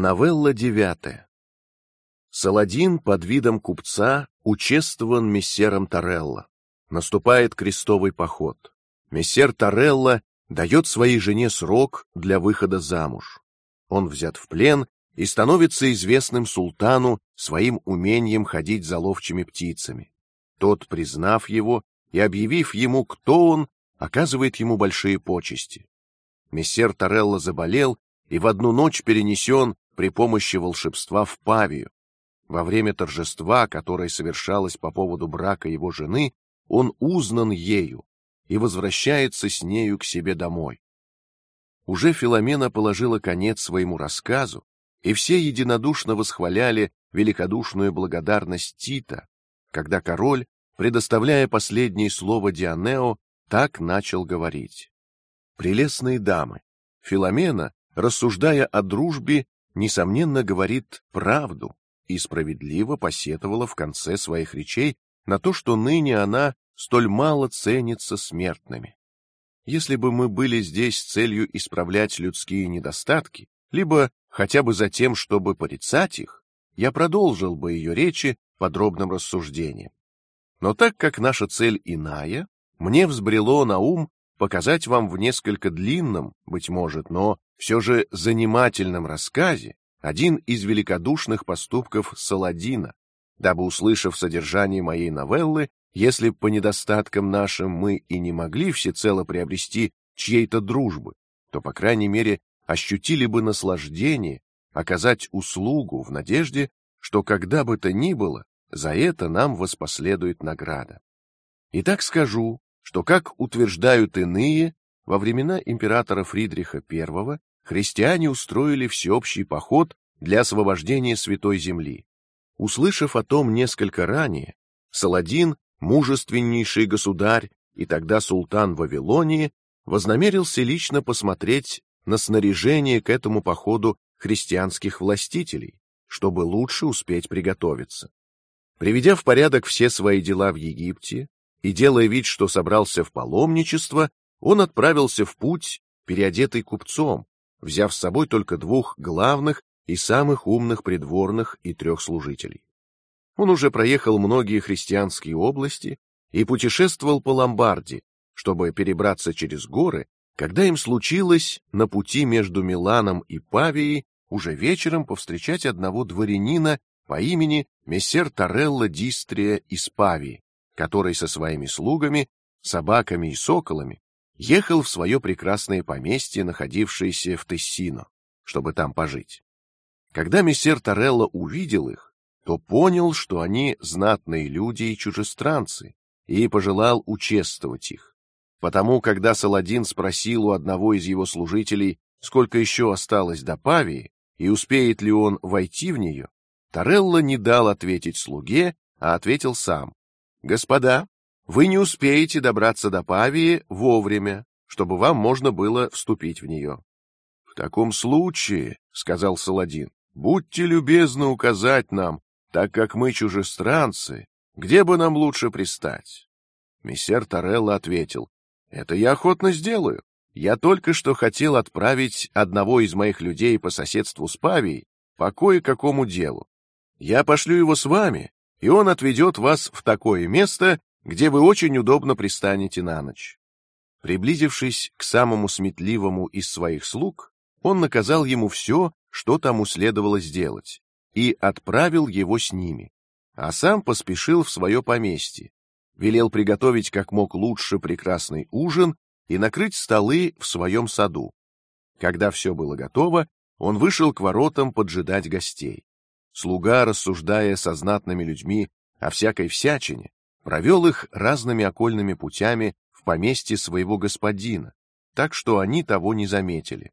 Новелла девятая. Саладин под видом купца учествован мессером Торелло. Наступает крестовый поход. Мессер Торелло дает своей жене срок для выхода замуж. Он взят в плен и становится известным султану своим умением ходить за ловчими птицами. Тот, признав его и объявив ему, кто он, оказывает ему большие почести. Мессер Торелло заболел и в одну ночь перенесен при помощи волшебства в Павию. Во время торжества, которое совершалось по поводу брака его жены, он узнан ею и возвращается с нею к себе домой. Уже Филомена положила конец своему рассказу, и все единодушно восхваляли великодушную благодарность Тита, когда король, предоставляя последнее слово Дианео, так начал говорить: "Прелестные дамы, Филомена, рассуждая о дружбе, несомненно говорит правду и справедливо посетовала в конце своих речей на то, что ныне она столь мало ценится смертными. Если бы мы были здесь целью исправлять людские недостатки, либо хотя бы за тем, чтобы порицать их, я продолжил бы ее речи подробным рассуждением. Но так как наша цель иная, мне взбрело на ум показать вам в несколько длинном, быть может, но все же занимательном рассказе один из великодушных поступков Саладина, дабы услышав содержание моей новеллы, если по недостаткам нашим мы и не могли всецело приобрести чьей-то дружбы, то по крайней мере ощутили бы наслаждение оказать услугу в надежде, что когда бы то ни было за это нам воспоследует награда. И так скажу, что как утверждают иные, во времена императора Фридриха I христиане устроили всеобщий поход для освобождения святой земли. Услышав о том несколько ранее, Саладин мужественнейший государь и тогда султан Вавилонии, вознамерился лично посмотреть на снаряжение к этому походу христианских властителей, чтобы лучше успеть приготовиться. Приведя в порядок все свои дела в Египте и делая вид, что собрался в паломничество, он отправился в путь, переодетый купцом, взяв с собой только двух главных и самых умных придворных и трех служителей. Он уже проехал многие христианские области и путешествовал по Ломбардии, чтобы перебраться через горы, когда им случилось на пути между Миланом и Павией уже вечером повстречать одного дворянина по имени мессер Торелло Дистрия из Павии, который со своими слугами, собаками и соколами ехал в свое прекрасное поместье, находившееся в Тессино, чтобы там пожить. Когда мессер Торелло увидел их, то понял, что они знатные люди и чужестранцы, и пожелал учествовать их. Потому, когда Саладин спросил у одного из его служителей, сколько еще осталось до Павии и успеет ли он войти в нее, Торелло не дал ответить слуге, а ответил сам: "Господа, вы не успеете добраться до Павии вовремя, чтобы вам можно было вступить в нее". В таком случае, сказал Саладин, будьте любезны указать нам, так как мы чужестранцы, где бы нам лучше пристать? Мессер Торелло ответил: "Это я охотно сделаю. Я только что хотел отправить одного из моих людей по соседству с Павией по кое-какому делу. Я пошлю его с вами, и он отведет вас в такое место, где вы очень удобно пристанете на ночь". Приблизившись к самому сметливому из своих слуг, он наказал ему все, что тому следовало сделать, и отправил его с ними, а сам поспешил в свое поместье, велел приготовить как мог лучше прекрасный ужин и накрыть столы в своем саду. Когда все было готово, он вышел к воротам поджидать гостей. Слуга, рассуждая со знатными людьми о всякой всячине, провел их разными окольными путями в поместье своего господина, так что они того не заметили.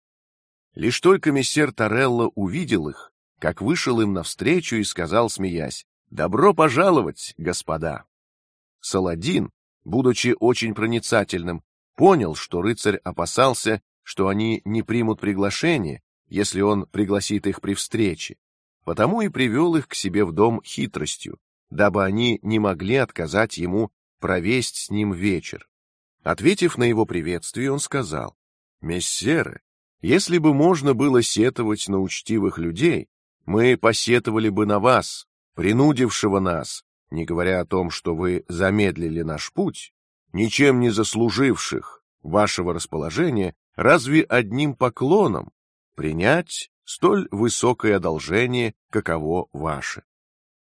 Лишь только мессер Торелло увидел их, как вышел им навстречу и сказал, смеясь: "Добро пожаловать, господа". Саладин, будучи очень проницательным, понял, что рыцарь опасался, что они не примут приглашение, если он пригласит их при встрече, потому и привел их к себе в дом хитростью, дабы они не могли отказать ему провесть с ним вечер. Ответив на его приветствие, он сказал: "Мессеры, Если бы можно было сетовать на учтивых людей, мы посетовали бы на вас, принудившего нас, не говоря о том, что вы замедлили наш путь, ничем не заслуживших вашего расположения, разве одним поклоном принять столь высокое одолжение, каково ваше.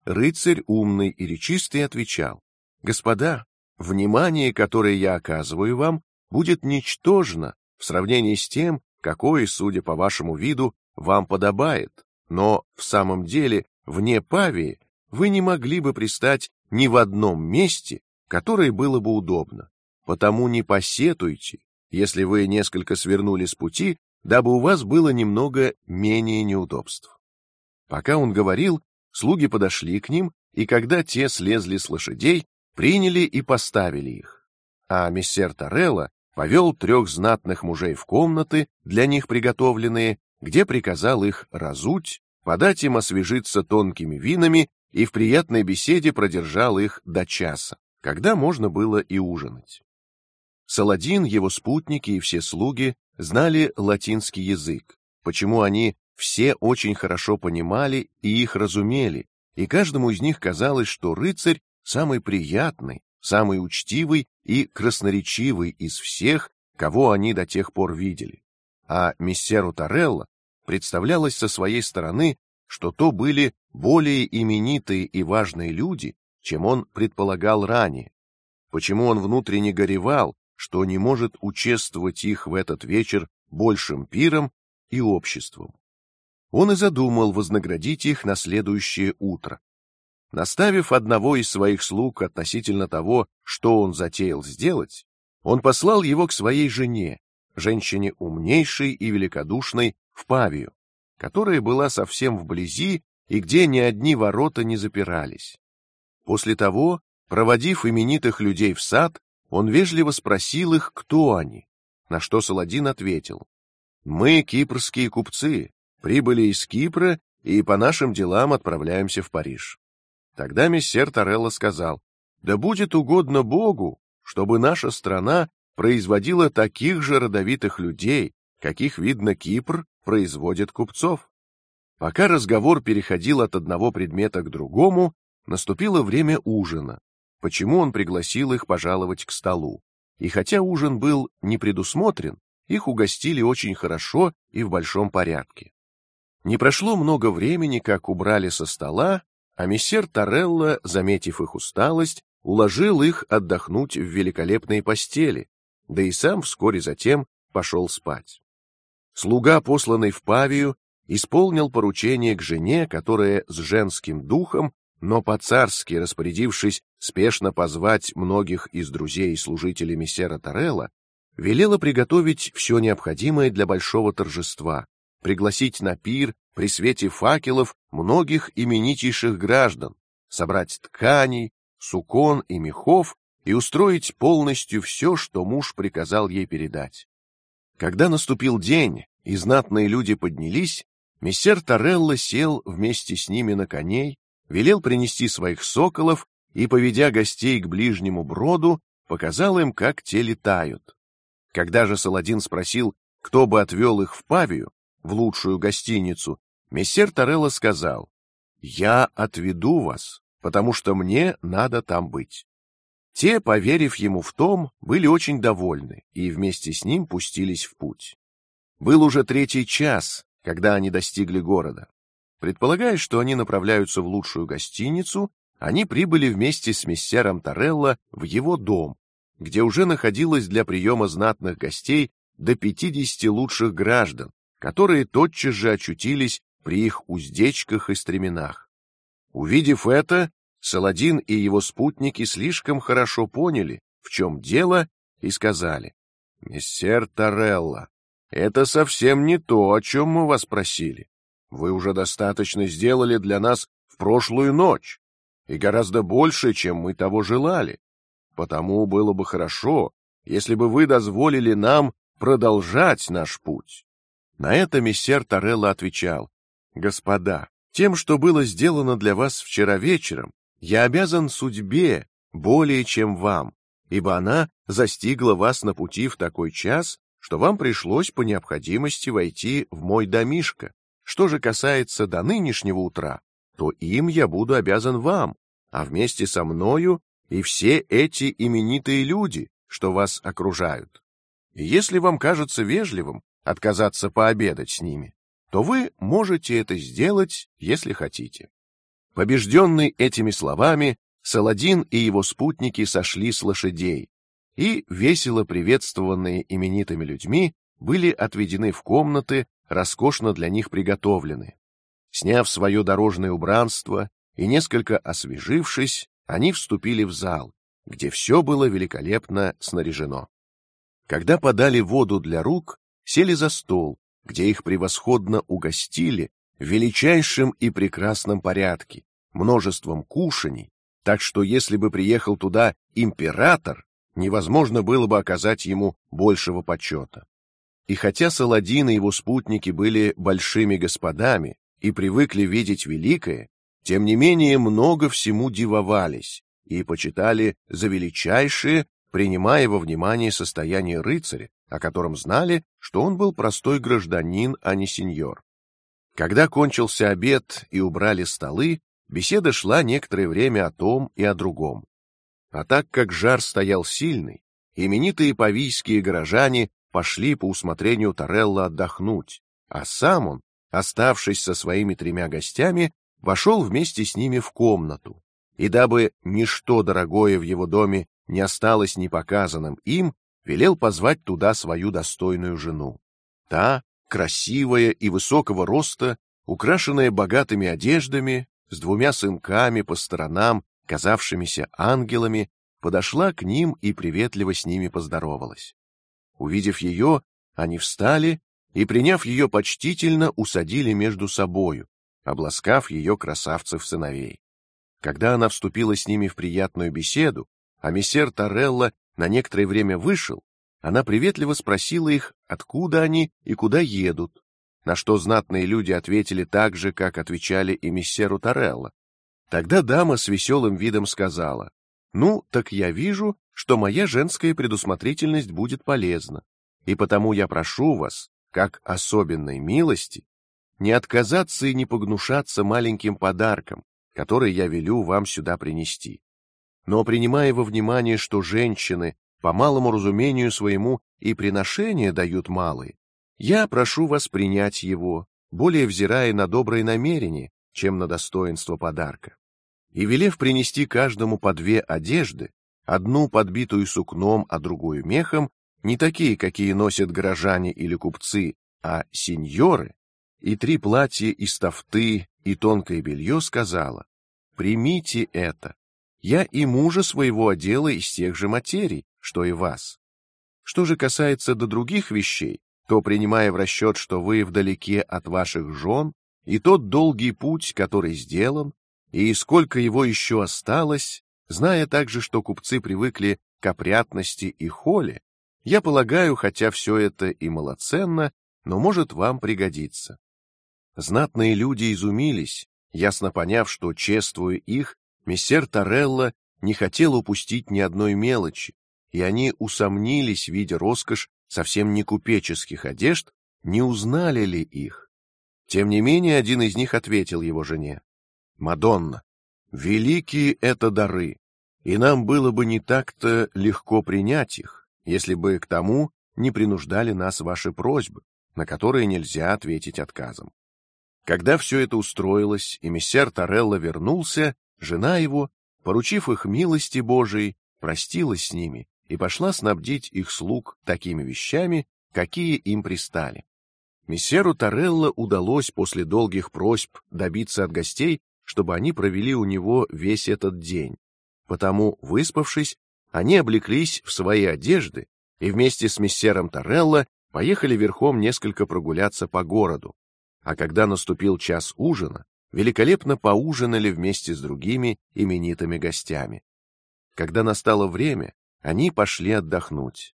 Рыцарь умный и речистый отвечал: господа, внимание, которое я оказываю вам, будет ничтожно в сравнении с тем, какое, судя по вашему виду, вам подобает. Но в самом деле вне Павии вы не могли бы пристать ни в одном месте, которое было бы удобно. Потому не посетуйте, если вы несколько свернули с пути, дабы у вас было немного менее неудобств. Пока он говорил, слуги подошли к ним, и когда те слезли с лошадей, приняли и поставили их. А мессер Тарелла повел трех знатных мужей в комнаты для них приготовленные, где приказал их разуть, подать им освежиться тонкими винами и в приятной беседе продержал их до часа, когда можно было и ужинать. Саладин, его спутники и все слуги знали латинский язык, почему они все очень хорошо понимали и их разумели, и каждому из них казалось, что рыцарь самый приятный, самый учтивый и красноречивый из всех, кого они до тех пор видели. А мессеру Тарелла представлялось со своей стороны, что то были более именитые и важные люди, чем он предполагал ранее. Почему он внутренне горевал, что не может участвовать их в этот вечер большим пиром и обществом? Он и задумал вознаградить их на следующее утро. Наставив одного из своих слуг относительно того, что он затеял сделать, он послал его к своей жене, женщине умнейшей и великодушной, в Павию, которая была совсем вблизи и где ни одни ворота не запирались. После того, проводив именитых людей в сад, он вежливо спросил их, кто они, на что Саладин ответил: "Мы кипрские купцы, прибыли из Кипра и по нашим делам отправляемся в Париж". Тогда мессер Торелло сказал: "Да будет угодно Богу, чтобы наша страна производила таких же родовитых людей, каких видно Кипр производит купцов". Пока разговор переходил от одного предмета к другому, наступило время ужина. Почему он пригласил их пожаловать к столу? И хотя ужин был не предусмотрен, их угостили очень хорошо и в большом порядке. Не прошло много времени, как убрали со стола, а месье Тарелла, заметив их усталость, уложил их отдохнуть в великолепной постели, да и сам вскоре затем пошел спать. Слуга, посланный в Павию, исполнил поручение к жене, которая с женским духом, но по-царски распорядившись спешно позвать многих из друзей и служителей мессера Тарелла, велела приготовить все необходимое для большого торжества, пригласить на пир при свете факелов многих именитейших граждан, собрать тканей, сукон и мехов и устроить полностью все, что муж приказал ей передать. Когда наступил день и знатные люди поднялись, мессер Тарелла сел вместе с ними на коней, велел принести своих соколов и, поведя гостей к ближнему броду, показал им, как те летают. Когда же Саладин спросил, кто бы отвел их в Павию, в лучшую гостиницу, Мессер Торелло сказал: "Я отведу вас, потому что мне надо там быть". Те, поверив ему в том, были очень довольны и вместе с ним пустились в путь. Был уже третий час, когда они достигли города. Предполагая, что они направляются в лучшую гостиницу, они прибыли вместе с мессером Торелло в его дом, где уже находилось для приема знатных гостей до пятидесяти лучших граждан, которые тотчас же очутились при их уздечках и стременах. Увидев это, Саладин и его спутники слишком хорошо поняли, в чем дело, и сказали: "Мессер Тарелла, это совсем не то, о чем мы вас просили. Вы уже достаточно сделали для нас в прошлую ночь, и гораздо больше, чем мы того желали. Потому было бы хорошо, если бы вы дозволили нам продолжать наш путь". На это мессер Тарелла отвечал: Господа, тем, что было сделано для вас вчера вечером, я обязан судьбе более, чем вам, ибо она застигла вас на пути в такой час, что вам пришлось по необходимости войти в мой домишко. Что же касается до нынешнего утра, то им я буду обязан вам, а вместе со мною и все эти именитые люди, что вас окружают. И если вам кажется вежливым отказаться пообедать с ними, то вы можете это сделать, если хотите. Побежденный этими словами, Саладин и его спутники сошли с лошадей и, весело приветствованные именитыми людьми, были отведены в комнаты, роскошно для них приготовлены. Сняв свое дорожное убранство и несколько освежившись, они вступили в зал, где все было великолепно снаряжено. Когда подали воду для рук, сели за стол, где их превосходно угостили в величайшем и прекрасном порядке, множеством кушаний, так что если бы приехал туда император, невозможно было бы оказать ему большего почета. И хотя Саладин и его спутники были большими господами и привыкли видеть великое, тем не менее много всему дивовались и почитали за величайшее, принимая во внимание состояние рыцаря, о котором знали, что он был простой гражданин, а не сеньор. Когда кончился обед и убрали столы, беседа шла некоторое время о том и о другом. А так как жар стоял сильный, именитые павийские горожане пошли по усмотрению Торелла отдохнуть, а сам он, оставшись со своими тремя гостями, вошел вместе с ними в комнату. И дабы ничто дорогое в его доме не осталось непоказанным им, велел позвать туда свою достойную жену. Та, красивая и высокого роста, украшенная богатыми одеждами, с двумя сынками по сторонам, казавшимися ангелами, подошла к ним и приветливо с ними поздоровалась. Увидев ее, они встали и, приняв ее почтительно, усадили между собою, обласкав ее красавцев сыновей. Когда она вступила с ними в приятную беседу, а мессер Торелло на некоторое время вышел, она приветливо спросила их, откуда они и куда едут, на что знатные люди ответили так же, как отвечали и мессеру Торелло. Тогда дама с веселым видом сказала: "Ну, так я вижу, что моя женская предусмотрительность будет полезна, и потому я прошу вас, как особенной милости, не отказаться и не погнушаться маленьким подарком, который я велю вам сюда принести. Но принимая во внимание, что женщины по малому разумению своему и приношения дают малые, я прошу вас принять его, более взирая на добрые намерения, чем на достоинство подарка. И велев принести каждому по две одежды, одну подбитую сукном, а другую мехом, не такие, какие носят горожане или купцы, а сеньоры, и три платья из тафты и тонкое белье, сказала: примите это. Я и мужа своего одела из тех же материй, что и вас. Что же касается до других вещей, то принимая в расчет, что вы вдалеке от ваших жен, и тот долгий путь, который сделан, и сколько его еще осталось, зная также, что купцы привыкли к опрятности и холе, я полагаю, хотя все это и малоценно, но может вам пригодиться. Знатные люди изумились, ясно поняв, что чествуя их, мессер Торелло не хотел упустить ни одной мелочи, и они усомнились, видя роскошь совсем не купеческих одежд, не узнали ли их. Тем не менее, один из них ответил его жене: "Мадонна, великие это дары, и нам было бы не так-то легко принять их, если бы к тому не принуждали нас ваши просьбы, на которые нельзя ответить отказом. Когда все это устроилось и мессер Торелло вернулся, жена его, поручив их милости Божией, простилась с ними и пошла снабдить их слуг такими вещами, какие им пристали. Мессеру Торелло удалось после долгих просьб добиться от гостей, чтобы они провели у него весь этот день. Потому, выспавшись, они облеклись в свои одежды и вместе с мессером Торелло поехали верхом несколько прогуляться по городу. А когда наступил час ужина, великолепно поужинали вместе с другими именитыми гостями. Когда настало время, они пошли отдохнуть.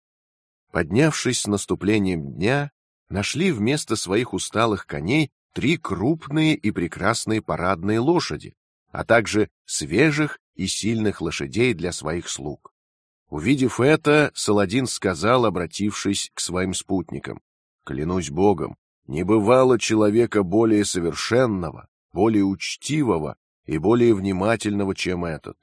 Поднявшись с наступлением дня, нашли вместо своих усталых коней три крупные и прекрасные парадные лошади, а также свежих и сильных лошадей для своих слуг. Увидев это, Саладин сказал, обратившись к своим спутникам: "Клянусь Богом, не бывало человека более совершенного, более учтивого и более внимательного, чем этот.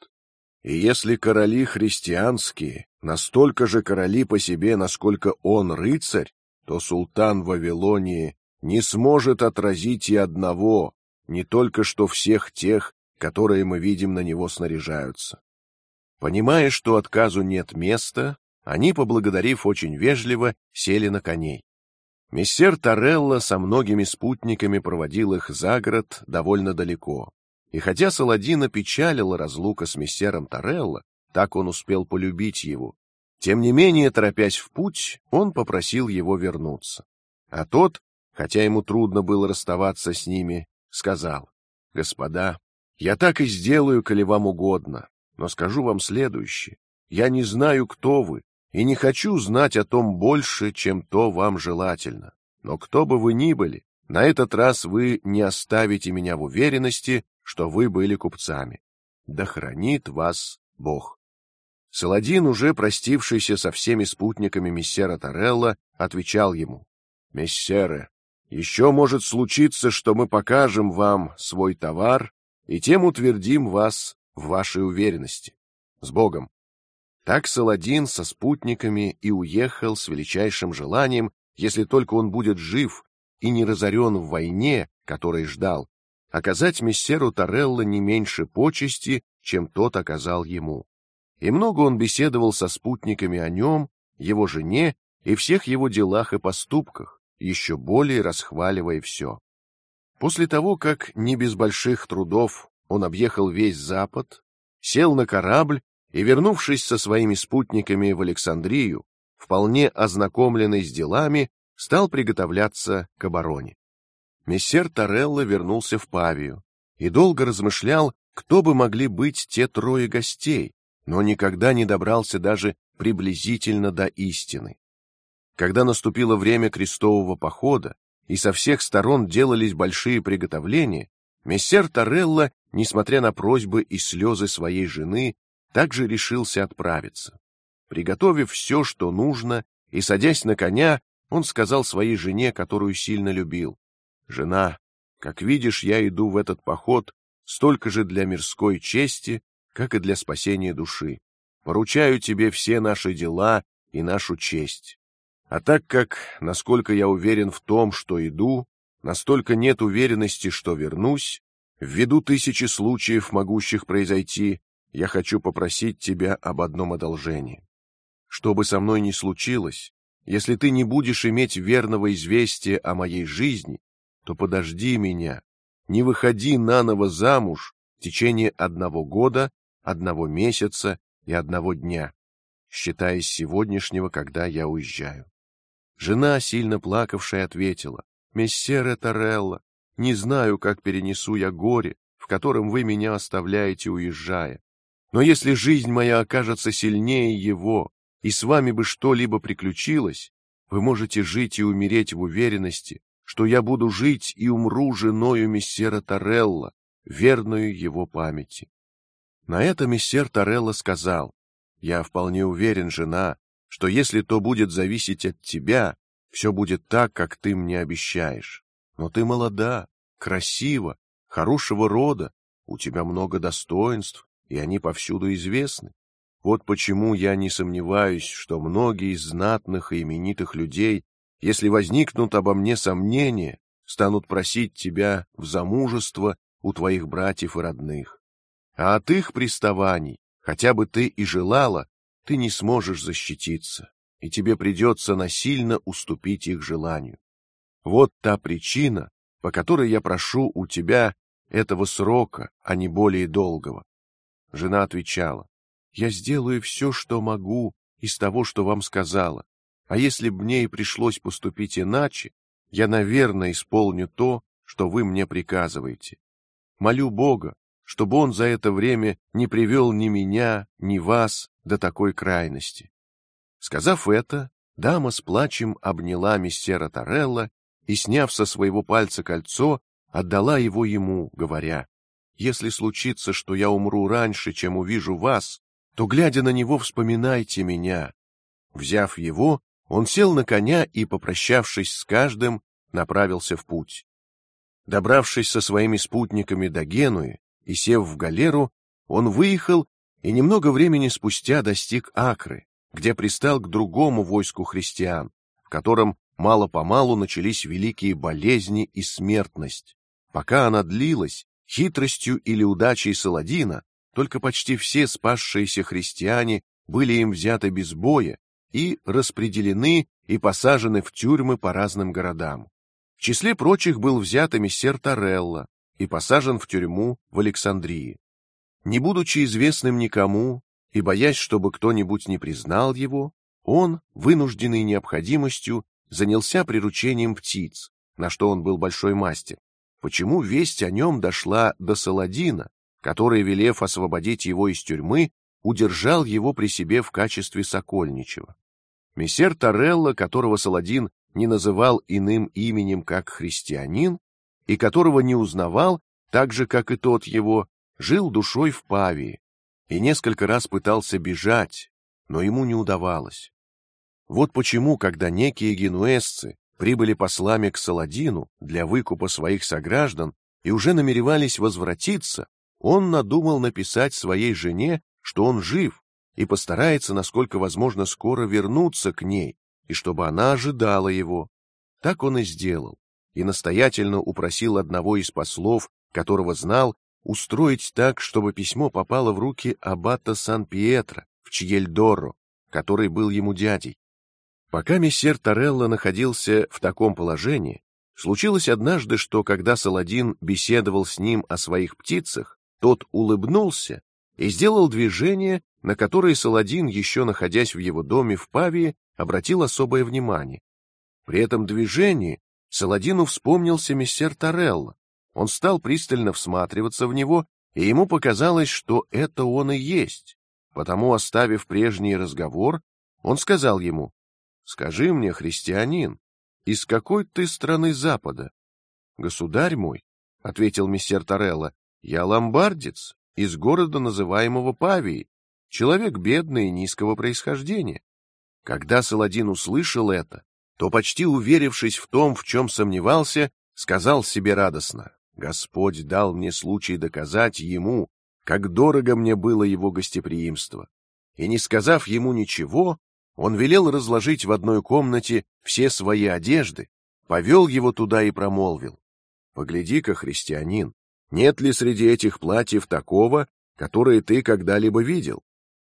И если короли христианские настолько же короли по себе, насколько он рыцарь, то султан Вавилонии не сможет отразить и одного, не только что всех тех, которые мы видим на него снаряжаются. Понимая, что отказу нет места, они, поблагодарив очень вежливо, сели на коней. Мессер Тарелла со многими спутниками проводил их за город довольно далеко. И хотя Саладина печалила разлука с мессером Тарелла, так он успел полюбить его. Тем не менее, торопясь в путь, он попросил его вернуться. А тот, хотя ему трудно было расставаться с ними, сказал: "Господа, я так и сделаю, коли вам угодно, но скажу вам следующее: я не знаю, кто вы, и не хочу знать о том больше, чем то вам желательно. Но кто бы вы ни были, на этот раз вы не оставите меня в уверенности, что вы были купцами. Да хранит вас Бог. Саладин, уже простившийся со всеми спутниками мессера Тарелла, отвечал ему: "Мессеры, еще может случиться, что мы покажем вам свой товар и тем утвердим вас в вашей уверенности. С Богом!" Так Саладин со спутниками и уехал с величайшим желанием, если только он будет жив и не разорен в войне, которой ждал, оказать мессеру Тарелла не меньше почести, чем тот оказал ему. И много он беседовал со спутниками о нем, его жене и всех его делах и поступках, еще более расхваливая все. После того, как не без больших трудов он объехал весь Запад, сел на корабль и, вернувшись со своими спутниками в Александрию, вполне ознакомленный с делами, стал приготовляться к обороне. Мессер Тарелла вернулся в Павию и долго размышлял, кто бы могли быть те трое гостей, но никогда не добрался даже приблизительно до истины. Когда наступило время крестового похода и со всех сторон делались большие приготовления, мессер Тарелла, несмотря на просьбы и слезы своей жены, также решился отправиться. Приготовив все, что нужно, и садясь на коня, он сказал своей жене, которую сильно любил: "Жена, как видишь, я иду в этот поход столько же для мирской чести, как и для спасения души. Поручаю тебе все наши дела и нашу честь. А так как, насколько я уверен в том, что иду, настолько нет уверенности, что вернусь, ввиду тысячи случаев, могущих произойти, я хочу попросить тебя об одном одолжении. Что бы со мной ни случилось, если ты не будешь иметь верного известия о моей жизни, то подожди меня, не выходи на ново замуж в течение одного года, одного месяца и одного дня, считая с сегодняшнего, когда я уезжаю. Жена, сильно плакавшая, ответила: "Мессере Тарелла, не знаю, как перенесу я горе, в котором вы меня оставляете, уезжая. Но если жизнь моя окажется сильнее его, и с вами бы что-либо приключилось, вы можете жить и умереть в уверенности, что я буду жить и умру женою мессера Тарелла, верную его памяти. На это мессер Тарелла сказал: "Я вполне уверен, жена, что если то будет зависеть от тебя, все будет так, как ты мне обещаешь. Но ты молода, красива, хорошего рода, у тебя много достоинств, и они повсюду известны. Вот почему я не сомневаюсь, что многие из знатных и именитых людей, если возникнут обо мне сомнения, станут просить тебя в замужество у твоих братьев и родных. А от их приставаний, хотя бы ты и желала, ты не сможешь защититься, и тебе придется насильно уступить их желанию. Вот та причина, по которой я прошу у тебя этого срока, а не более долгого. Жена отвечала: "Я сделаю все, что могу из того, что вам сказала. А если б мне и пришлось поступить иначе, я, наверное, исполню то, что вы мне приказываете. Молю Бога, чтобы он за это время не привел ни меня, ни вас до такой крайности". Сказав это, дама с плачем обняла мистера Тарелла и, сняв со своего пальца кольцо, отдала его ему, говоря: если случится, что я умру раньше, чем увижу вас, то глядя на него вспоминайте меня. Взяв его, он сел на коня и, попрощавшись с каждым, направился в путь. Добравшись со своими спутниками до Генуи и сев в галеру, он выехал и немного времени спустя достиг Акры, где пристал к другому войску христиан, в котором мало по малу начались великие болезни и смертность. Пока она длилась, хитростью или удачей Саладина, только почти все спасшиеся христиане были им взяты без боя и распределены и посажены в тюрьмы по разным городам. В числе прочих был взят эмиссер Тарелла и посажен в тюрьму в Александрии. Не будучи известным никому и боясь, чтобы кто-нибудь не признал его, он, вынужденный необходимостью, занялся приручением птиц, на что он был большой мастер. Почему весть о нем дошла до Саладина, который, велев освободить его из тюрьмы, удержал его при себе в качестве сокольничего? Мессер Тарелла, которого Саладин не называл иным именем, как христианин, и которого не узнавал, так же как и тот его, жил душой в Павии и несколько раз пытался бежать, но ему не удавалось. Вот почему, когда некие генуэзцы прибыли послами к Саладину для выкупа своих сограждан и уже намеревались возвратиться, он надумал написать своей жене, что он жив и постарается, насколько возможно, скоро вернуться к ней, и чтобы она ожидала его. Так он и сделал, и настоятельно упросил одного из послов, которого знал, устроить так, чтобы письмо попало в руки аббата Сан-Пьетро в Чьельдоро, который был ему дядей. Пока мессер Торелло находился в таком положении, случилось однажды, что когда Саладин беседовал с ним о своих птицах, тот улыбнулся и сделал движение, на которое Саладин, еще находясь в его доме в Павии, обратил особое внимание. При этом движении Саладину вспомнился мессер Торелло. Он стал пристально всматриваться в него, и ему показалось, что это он и есть. Потому, оставив прежний разговор, он сказал ему: Скажи мне, христианин, из какой ты страны Запада? Государь мой, ответил мессер Торелло, я ломбардец из города, называемого Павии, человек бедный и низкого происхождения. Когда Саладин услышал это, то почти уверившись в том, в чем сомневался, сказал себе радостно: Господь дал мне случай доказать ему, как дорого мне было его гостеприимство. И не сказав ему ничего, он велел разложить в одной комнате все свои одежды, повел его туда и промолвил: "Погляди-ка, христианин, нет ли среди этих платьев такого, которое ты когда-либо видел?"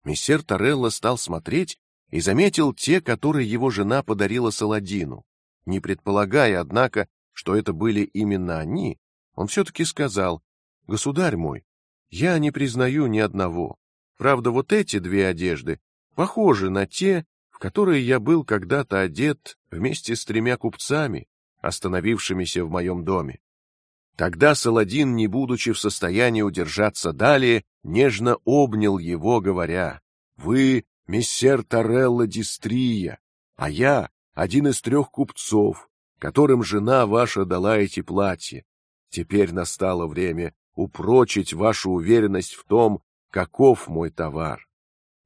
Мессер Торелло стал смотреть и заметил те, которые его жена подарила Саладину. Не предполагая, однако, что это были именно они, он все-таки сказал: "Государь мой, я не признаю ни одного. Правда, вот эти две одежды похожи на те, которые я был когда-то одет вместе с тремя купцами, остановившимися в моем доме. Тогда Саладин, не будучи в состоянии удержаться далее, нежно обнял его, говоря: "Вы мессер Торелло Дистрия, а я один из трех купцов, которым жена ваша дала эти платья. Теперь настало время упрочить вашу уверенность в том, каков мой товар.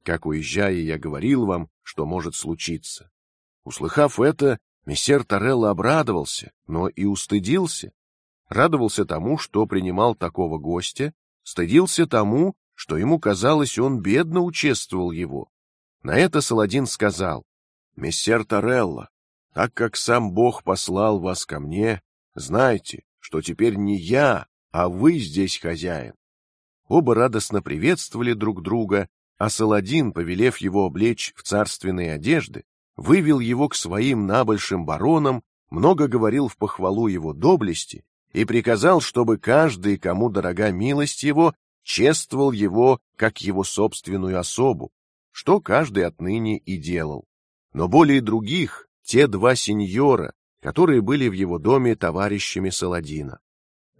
Как уезжая, я говорил вам, что может случиться. Услыхав это, мессер Торелло обрадовался, но и устыдился. Радовался тому, что принимал такого гостя, стыдился тому, что ему казалось, он бедно участвовал его. На это Саладин сказал: "Мессер Торелло, так как сам Бог послал вас ко мне, знайте, что теперь не я, а вы здесь хозяин". Оба радостно приветствовали друг друга а Саладин, повелев его облечь в царственные одежды, вывел его к своим набольшим баронам, много говорил в похвалу его доблести и приказал, чтобы каждый, кому дорога милость его, чествовал его как его собственную особу, что каждый отныне и делал. Но более других те два сеньора, которые были в его доме товарищами Саладина.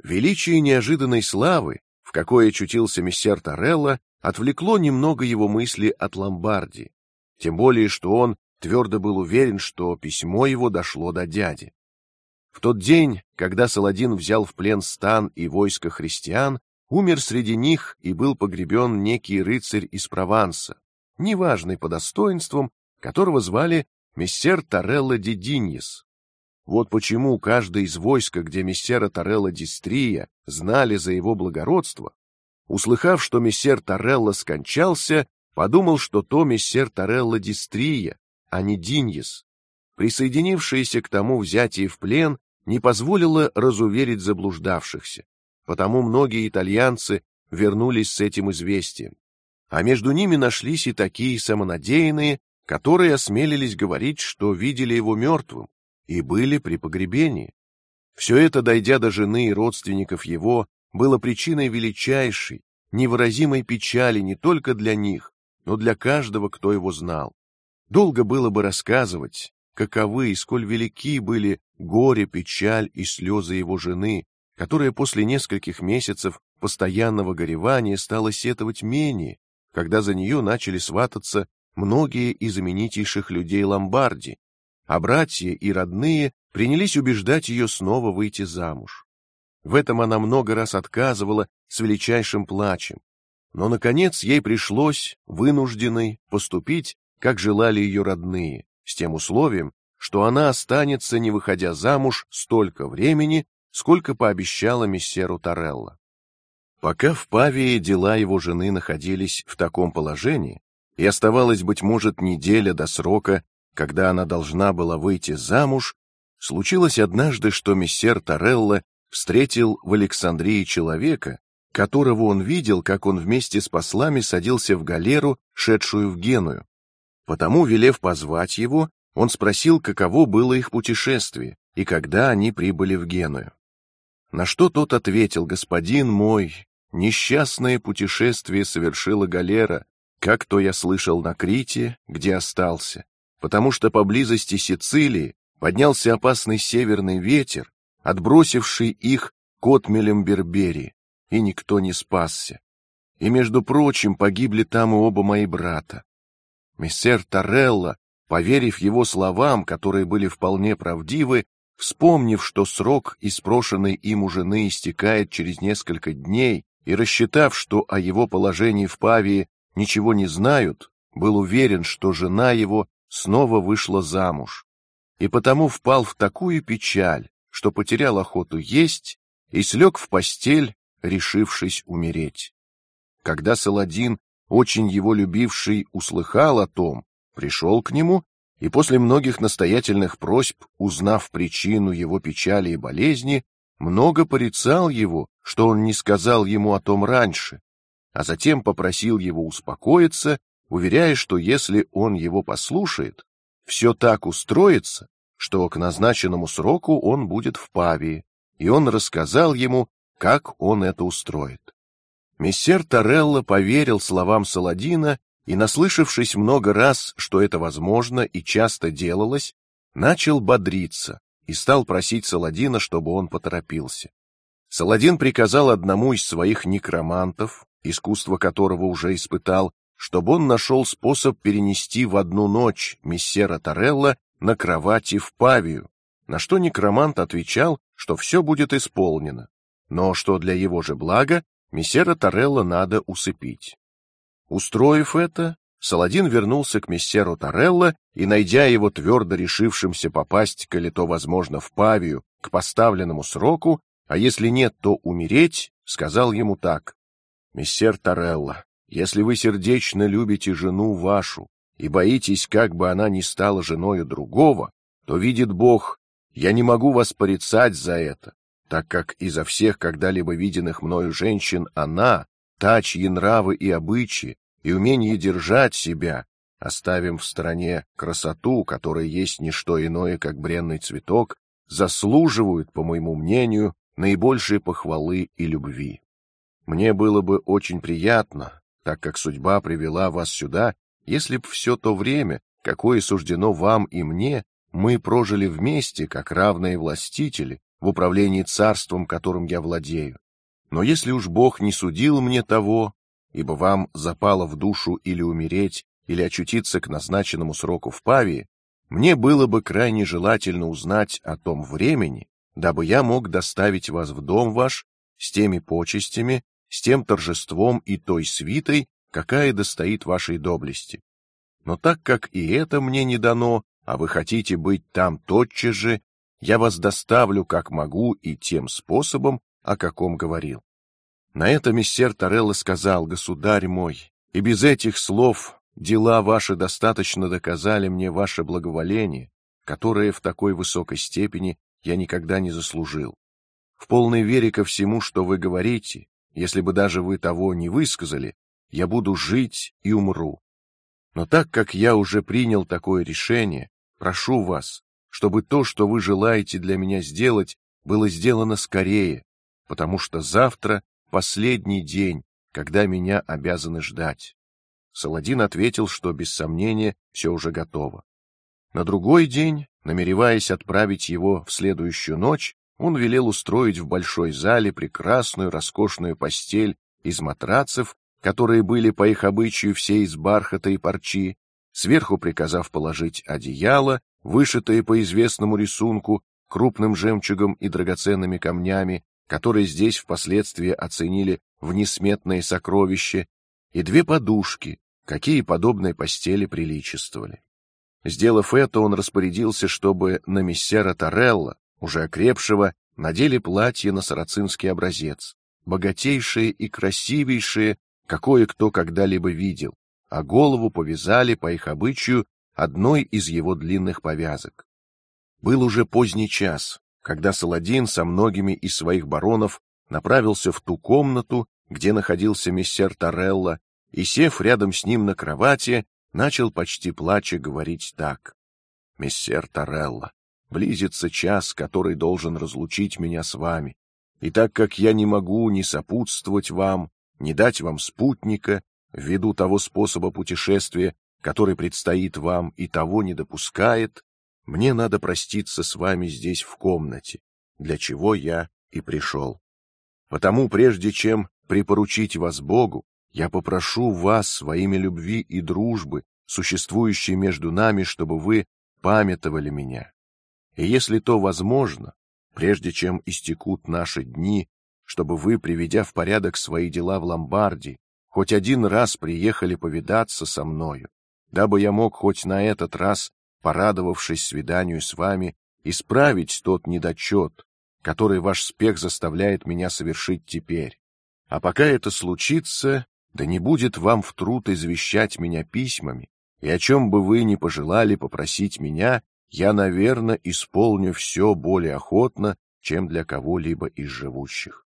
Величие неожиданной славы, в какой очутился мессер Торелло, отвлекло немного его мысли от Ломбарди, тем более что он твердо был уверен, что письмо его дошло до дяди. В тот день, когда Саладин взял в плен стан и войско христиан, умер среди них и был погребен некий рыцарь из Прованса, неважный по достоинствам, которого звали мессер Торелло де Диньес. Вот почему каждый из войска, где мессера Торелло Дистрия знали за его благородство, услыхав, что мессер Торелло скончался, подумал, что то мессер Торелло Дистрия, а не Диньес. Присоединившееся к тому взятие в плен не позволило разуверить заблуждавшихся, потому многие итальянцы вернулись с этим известием, а между ними нашлись и такие самонадеянные, которые осмелились говорить, что видели его мертвым и были при погребении. Все это, дойдя до жены и родственников его, было причиной величайшей, невыразимой печали не только для них, но для каждого, кто его знал. Долго было бы рассказывать, каковы и сколь велики были горе, печаль и слезы его жены, которая после нескольких месяцев постоянного горевания стала сетовать менее, когда за нее начали свататься многие из именитейших людей Ломбарди, а братья и родные принялись убеждать ее снова выйти замуж. В этом она много раз отказывала с величайшим плачем, но наконец ей пришлось вынужденной поступить, как желали ее родные, с тем условием, что она останется, не выходя замуж, столько времени, сколько пообещала мессеру Торелло. Пока в Павии дела его жены находились в таком положении, и оставалось быть может неделя до срока, когда она должна была выйти замуж, случилось однажды, что мессер Торелло встретил в Александрии человека, которого он видел, как он вместе с послами садился в галеру, шедшую в Геную. Потому, велев позвать его, он спросил, каково было их путешествие и когда они прибыли в Геную. На что тот ответил: господин мой, несчастное путешествие совершила галера, как то я слышал на Крите, где остался, потому что поблизости Сицилии поднялся опасный северный ветер, отбросивший их к отмелям Берберии, и никто не спасся. И между прочим погибли там и оба мои брата. Мессер Торелло, поверив его словам, которые были вполне правдивы, вспомнив, что срок испрошенной им у жены истекает через несколько дней, и рассчитав, что о его положении в Павии ничего не знают, был уверен, что жена его снова вышла замуж, и потому впал в такую печаль, что потерял охоту есть и слег в постель, решившись умереть. Когда Саладин, очень его любивший, услыхал о том, пришел к нему и после многих настоятельных просьб, узнав причину его печали и болезни, много порицал его, что он не сказал ему о том раньше, а затем попросил его успокоиться, уверяя, что если он его послушает, все так устроится, что к назначенному сроку он будет в Павии, и он рассказал ему, как он это устроит. Мессер Торелло поверил словам Саладина и, наслышавшись много раз, что это возможно и часто делалось, начал бодриться и стал просить Саладина, чтобы он поторопился. Саладин приказал одному из своих некромантов, искусство которого уже испытал, чтобы он нашел способ перенести в одну ночь мессера Торелла на кровати в Павию, на что некромант отвечал, что все будет исполнено, но что для его же блага мессера Торелла надо усыпить. Устроив это, Саладин вернулся к мессеру Торелла и, найдя его твердо решившимся попасть, коли то возможно, в Павию к поставленному сроку, а если нет, то умереть, сказал ему так: мессер Торелла, если вы сердечно любите жену вашу и боитесь, как бы она ни стала женой другого, то видит Бог, я не могу вас порицать за это, так как изо всех когда-либо виденных мною женщин она, та, чьи нравы и обычаи и умение держать себя, оставим в стороне красоту, которая есть не что иное, как бренный цветок, заслуживают, по моему мнению, наибольшей похвалы и любви. Мне было бы очень приятно, так как судьба привела вас сюда, если б все то время, какое суждено вам и мне, мы прожили вместе, как равные властители, в управлении царством, которым я владею. Но если уж Бог не судил мне того, ибо вам запало в душу или умереть, или очутиться к назначенному сроку в Павии, мне было бы крайне желательно узнать о том времени, дабы я мог доставить вас в дом ваш с теми почестями, с тем торжеством и той свитой, какая достоит вашей доблести. Но так как и это мне не дано, а вы хотите быть там тотчас же, я вас доставлю как могу и тем способом, о каком говорил. На это мессер Торелло сказал, государь мой, и без этих слов дела ваши достаточно доказали мне ваше благоволение, которое в такой высокой степени я никогда не заслужил. В полной вере ко всему, что вы говорите, если бы даже вы того не высказали, я буду жить и умру. Но так как я уже принял такое решение, прошу вас, чтобы то, что вы желаете для меня сделать, было сделано скорее, потому что завтра последний день, когда меня обязаны ждать. Саладин ответил, что без сомнения все уже готово. На другой день, намереваясь отправить его в следующую ночь, он велел устроить в большой зале прекрасную роскошную постель из матрацев, которые были по их обычаю все из бархата и парчи, сверху приказав положить одеяло, вышитое по известному рисунку крупным жемчугом и драгоценными камнями, которые здесь впоследствии оценили в несметные сокровища, и две подушки, какие подобной постели приличествовали. Сделав это, он распорядился, чтобы на мессера Торелла, уже окрепшего, надели платье на сарацинский образец, богатейшее и красивейшее, какое кто когда-либо видел, а голову повязали по их обычаю одной из его длинных повязок. Был уже поздний час, когда Саладин со многими из своих баронов направился в ту комнату, где находился мессер Торелла, и сев рядом с ним на кровати, начал почти плача говорить так: "Мессер Торелла, близится час, который должен разлучить меня с вами, и так как я не могу ни сопутствовать вам, ни дать вам спутника ввиду того способа путешествия, который предстоит вам и того не допускает, мне надо проститься с вами здесь в комнате, для чего я и пришел. Потому прежде чем припоручить вас Богу, я попрошу вас своими любви и дружбы, существующей между нами, чтобы вы памятовали меня. И если то возможно, прежде чем истекут наши дни, чтобы вы, приведя в порядок свои дела в ломбарде, хоть один раз приехали повидаться со мною, дабы я мог хоть на этот раз, порадовавшись свиданию с вами, исправить тот недочет, который ваш спех заставляет меня совершить теперь. А пока это случится, да не будет вам в труд извещать меня письмами, и о чем бы вы ни пожелали попросить меня, я, наверное, исполню все более охотно, чем для кого-либо из живущих.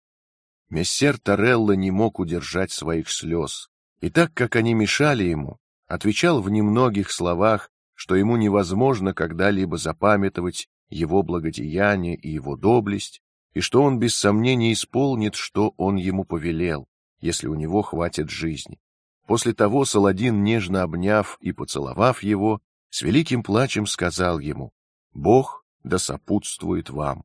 Мессер Торелло не мог удержать своих слез, и так как они мешали ему, отвечал в немногих словах, что ему невозможно когда-либо запамятовать его благодеяние и его доблесть, и что он без сомнения исполнит, что он ему повелел, если у него хватит жизни. После того Саладин, нежно обняв и поцеловав его, с великим плачем сказал ему: "Бог да сопутствует вам".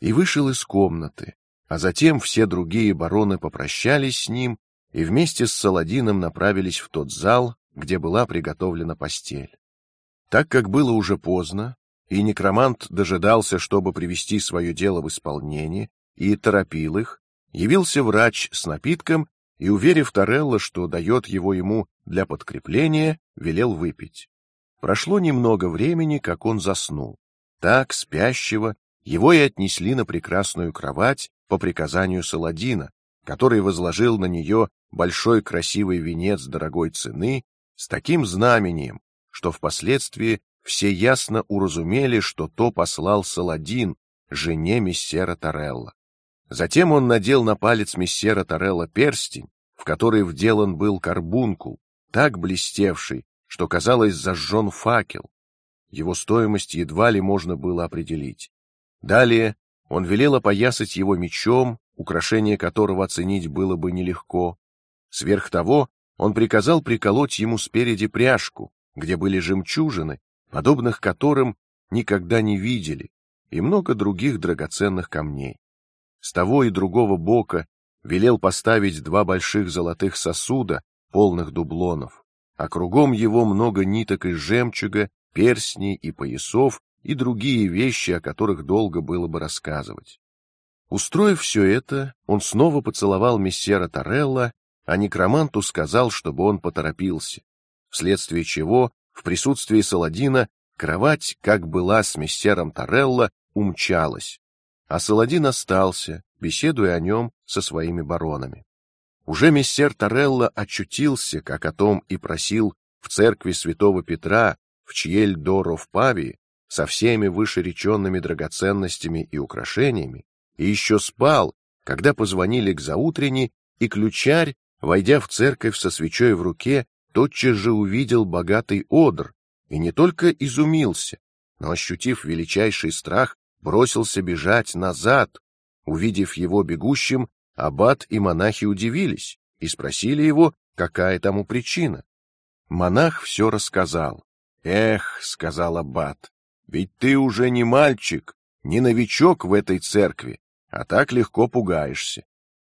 И вышел из комнаты, а затем все другие бароны попрощались с ним и вместе с Саладином направились в тот зал, где была приготовлена постель. Так как было уже поздно, и некромант дожидался, чтобы привести свое дело в исполнение, и торопил их, явился врач с напитком и, уверив Торелло, что дает его ему для подкрепления, велел выпить. Прошло немного времени, как он заснул. Так спящего его и отнесли на прекрасную кровать по приказанию Саладина, который возложил на нее большой красивый венец дорогой цены с таким знамением, что впоследствии все ясно уразумели, что то послал Саладин жене мессера Торелла. Затем он надел на палец мессера Торелла перстень, в который вделан был карбункул, так блестевший, что казалось зажжен факел. Его стоимость едва ли можно было определить. Далее он велел опоясать его мечом, украшение которого оценить было бы нелегко. Сверх того он приказал приколоть ему спереди пряжку, где были жемчужины, подобных которым никогда не видели, и много других драгоценных камней. С того и другого бока велел поставить два больших золотых сосуда, полных дублонов, а кругом его много ниток из жемчуга, перстней и поясов и другие вещи, о которых долго было бы рассказывать. Устроив все это, он снова поцеловал мессера Торелла, а некроманту сказал, чтобы он поторопился, вследствие чего в присутствии Саладина кровать, как была с мессером Торелла, умчалась, а Саладин остался, беседуя о нем со своими баронами. Уже мессер Торелла очутился, как о том и просил, в церкви святого Петра в Чьель-Доро в Павии со всеми вышереченными драгоценностями и украшениями, и еще спал, когда позвонили к заутренне, и ключарь, войдя в церковь со свечой в руке, тотчас же увидел богатый одр и не только изумился, но ощутив величайший страх, бросился бежать назад. Увидев его бегущим, аббат и монахи удивились и спросили его, какая тому причина. Монах все рассказал. Эх, сказал аббат, ведь ты уже не мальчик, не новичок в этой церкви, а так легко пугаешься.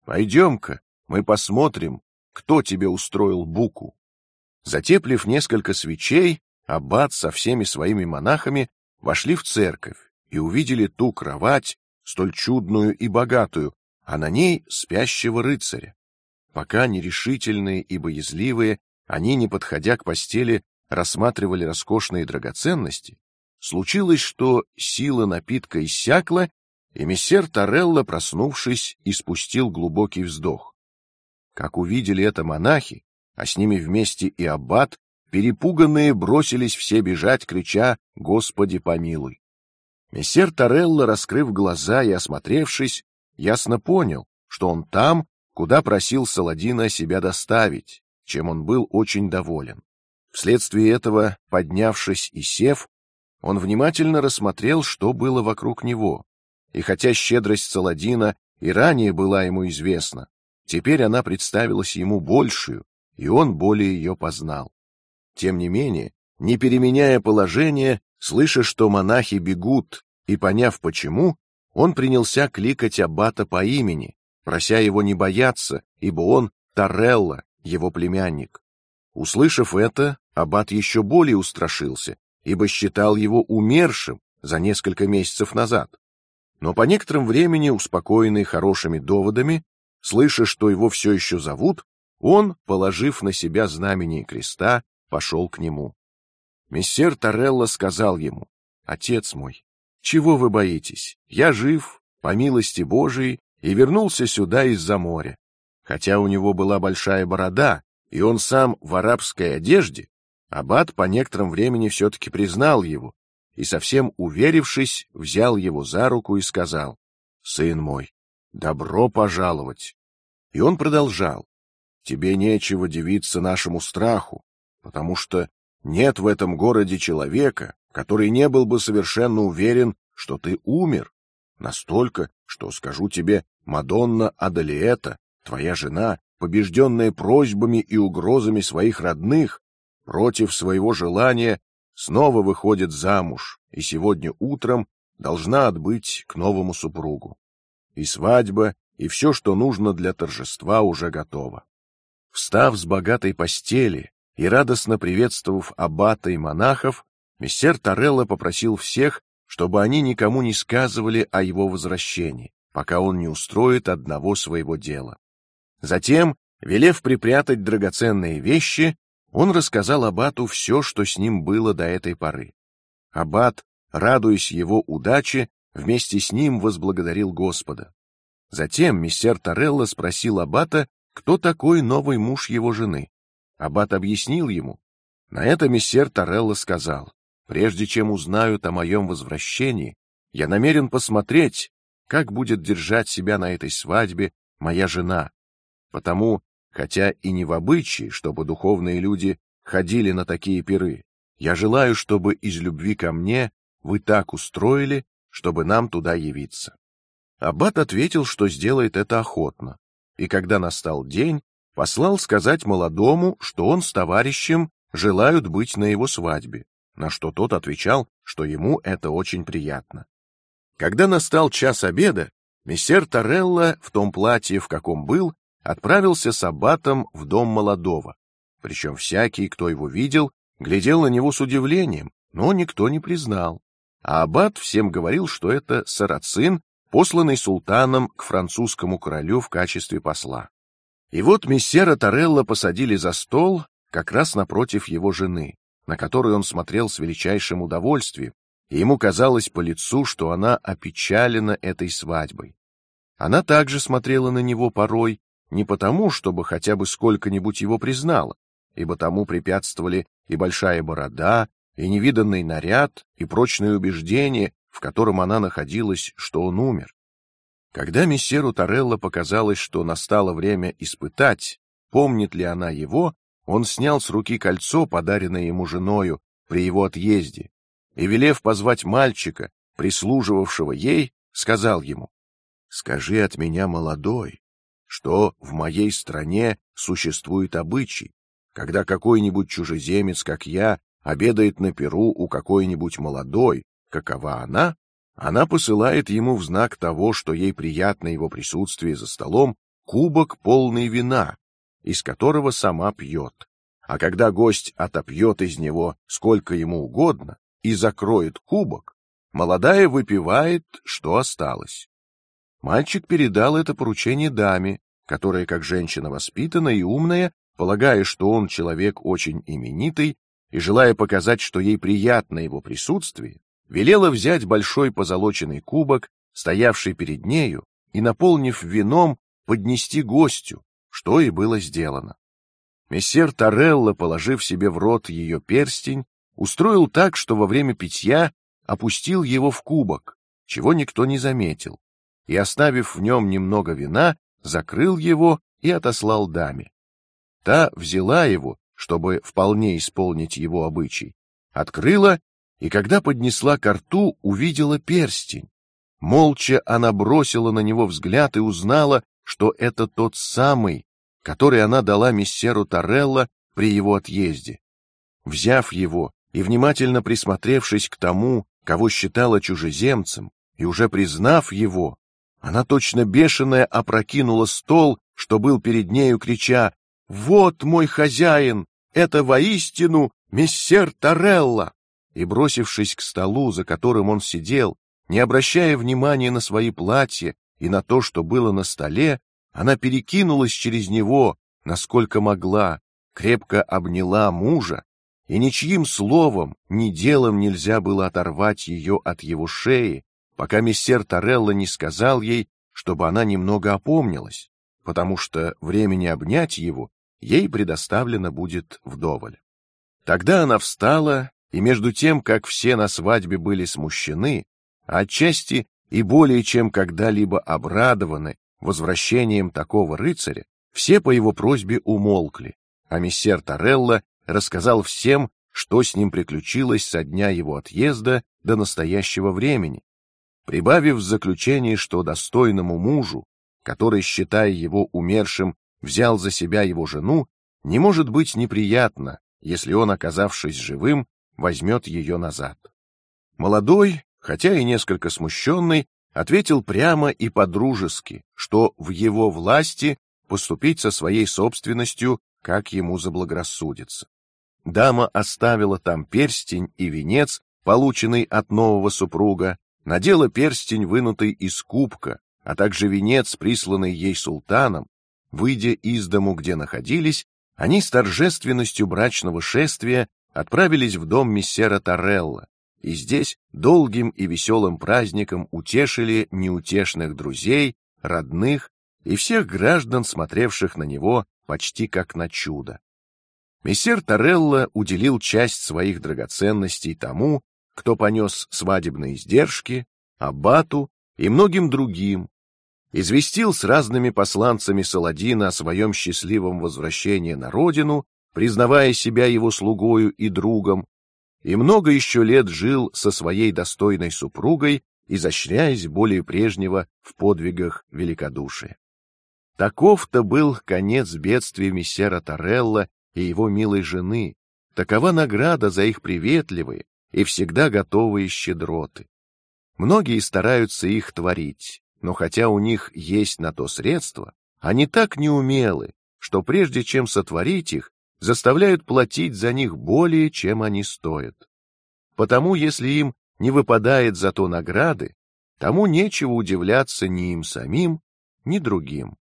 Пойдем-ка, мы посмотрим, кто тебе устроил буку. Затеплив несколько свечей, аббат со всеми своими монахами вошли в церковь и увидели ту кровать, столь чудную и богатую, а на ней спящего рыцаря. Пока нерешительные и боязливые, они, не подходя к постели, рассматривали роскошные драгоценности. Случилось, что сила напитка иссякла, и мессер Торелло, проснувшись, испустил глубокий вздох. Как увидели это монахи, а с ними вместе и аббат, перепуганные бросились все бежать, крича: "Господи помилуй!" Мессер Торелло, раскрыв глаза и осмотревшись, ясно понял, что он там, куда просил Саладина себя доставить, чем он был очень доволен. Вследствие этого, поднявшись и сев, он внимательно рассмотрел, что было вокруг него, и хотя щедрость Саладина и ранее была ему известна, теперь она представилась ему большую, и он более ее познал. Тем не менее, не переменяя положение, слыша, что монахи бегут, и поняв почему, он принялся кликать аббата по имени, прося его не бояться, ибо он Тарелла, его племянник. Услышав это, аббат еще более устрашился, ибо считал его умершим за несколько месяцев назад. Но по некоторым времени, успокоенный хорошими доводами, слыша, что его все еще зовут, он, положив на себя знамение креста, пошел к нему. Мессер Торелло сказал ему: "Отец мой, чего вы боитесь? Я жив, по милости Божией, и вернулся сюда из-за моря. Хотя у него была большая борода, и он сам в арабской одежде, аббат по некоторым времени все-таки признал его и совсем уверившись, взял его за руку и сказал: "Сын мой, добро пожаловать". И он продолжал: "Тебе нечего дивиться нашему страху, потому что нет в этом городе человека, который не был бы совершенно уверен, что ты умер, настолько, что скажу тебе, Мадонна Адалиэта, твоя жена, побежденная просьбами и угрозами своих родных, против своего желания снова выходит замуж и сегодня утром должна отбыть к новому супругу. И свадьба, и все, что нужно для торжества, уже готово. Встав с богатой постели и радостно приветствовав аббата и монахов, мессер Торелло попросил всех, чтобы они никому не сказывали о его возвращении, пока он не устроит одного своего дела. Затем, велев припрятать драгоценные вещи, он рассказал аббату все, что с ним было до этой поры. Аббат, радуясь его удаче, вместе с ним возблагодарил Господа. Затем мессер Торелло спросил аббата, кто такой новый муж его жены. Аббат объяснил ему. На это мессер Торелло сказал: прежде чем узнают о моем возвращении, я намерен посмотреть, как будет держать себя на этой свадьбе моя жена. Потому, хотя и не в обычае, чтобы духовные люди ходили на такие пиры, я желаю, чтобы из любви ко мне вы так устроили, чтобы нам туда явиться. Аббат ответил, что сделает это охотно, и когда настал день, послал сказать молодому, что он с товарищем желают быть на его свадьбе, на что тот отвечал, что ему это очень приятно. Когда настал час обеда, месье Торелло в том платье, в каком был, отправился с аббатом в дом молодого. Причем всякий, кто его видел, глядел на него с удивлением, но никто не признал. А аббат всем говорил, что это сарацин, посланный султаном к французскому королю в качестве посла. И вот мессера Торелло посадили за стол как раз напротив его жены, на которую он смотрел с величайшим удовольствием, и ему казалось по лицу, что она опечалена этой свадьбой. Она также смотрела на него порой не потому, чтобы хотя бы сколько-нибудь его признала, ибо тому препятствовали и большая борода, и невиданный наряд, и прочное убеждение, в котором она находилась, что он умер. Когда мессеру Торелло показалось, что настало время испытать, помнит ли она его, он снял с руки кольцо, подаренное ему женою при его отъезде, и велев позвать мальчика, прислуживавшего ей, сказал ему: "Скажи от меня, молодой, что в моей стране существует обычай, когда какой-нибудь чужеземец, как я, обедает на перу у какой-нибудь молодой, какова она, она посылает ему в знак того, что ей приятно его присутствие за столом, кубок полный вина, из которого сама пьет. А когда гость отопьет из него сколько ему угодно и закроет кубок, молодая выпивает, что осталось. Мальчик передал это поручение даме, которая, как женщина воспитанная и умная, полагая, что он человек очень именитый и желая показать, что ей приятно его присутствие, велела взять большой позолоченный кубок, стоявший перед нею, и наполнив вином, поднести гостю, что и было сделано. Мессер Торелло, положив себе в рот ее перстень, устроил так, что во время питья опустил его в кубок, чего никто не заметил, и оставив в нем немного вина, закрыл его и отослал даме. Та взяла его, чтобы вполне исполнить его обычай, открыла и когда поднесла к рту, увидела перстень. Молча она бросила на него взгляд и узнала, что это тот самый, который она дала миссеру Торелло при его отъезде. Взяв его и внимательно присмотревшись к тому, кого считала чужеземцем, и уже признав его, она точно бешеная опрокинула стол, что был перед нею, крича: "Вот мой хозяин! Это воистину мессер Торелло!" И, бросившись к столу, за которым он сидел, не обращая внимания на свои платья и на то, что было на столе, она перекинулась через него, насколько могла, крепко обняла мужа, и ничьим словом, ни делом нельзя было оторвать ее от его шеи, пока мистер Торелло не сказал ей, чтобы она немного опомнилась, потому что времени обнять его ей предоставлено будет вдоволь. Тогда она встала и между тем, как все на свадьбе были смущены, а отчасти и более чем когда-либо обрадованы возвращением такого рыцаря, все по его просьбе умолкли, а мессер Торелло рассказал всем, что с ним приключилось со дня его отъезда до настоящего времени, прибавив в заключение, что достойному мужу, который, считая его умершим, взял за себя его жену, не может быть неприятно, если он, оказавшись живым, возьмет ее назад. Молодой, хотя и несколько смущенный, ответил прямо и по-дружески, что в его власти поступить со своей собственностью, как ему заблагорассудится. Дама оставила там перстень и венец, полученный от нового супруга, надела перстень, вынутый из кубка, а также венец, присланный ей султаном. Выйдя из дому, где находились, они с торжественностью брачного шествия отправились в дом мессера Торелла, и здесь долгим и веселым праздником утешили неутешных друзей, родных и всех граждан, смотревших на него почти как на чудо. Мессер Торелла уделил часть своих драгоценностей тому, кто понес свадебные издержки, аббату и многим другим, известил с разными посланцами Саладина о своем счастливом возвращении на родину признавая себя его слугою и другом, и много еще лет жил со своей достойной супругой, изощряясь более прежнего в подвигах великодушия. Таков-то был конец бедствия мессера Торелла и его милой жены. Такова награда за их приветливые и всегда готовые щедроты. Многие стараются их творить, но хотя у них есть на то средства, они так неумелы, что прежде чем сотворить их, заставляют платить за них более, чем они стоят. Потому, если им не выпадает за то награды, тому нечего удивляться ни им самим, ни другим.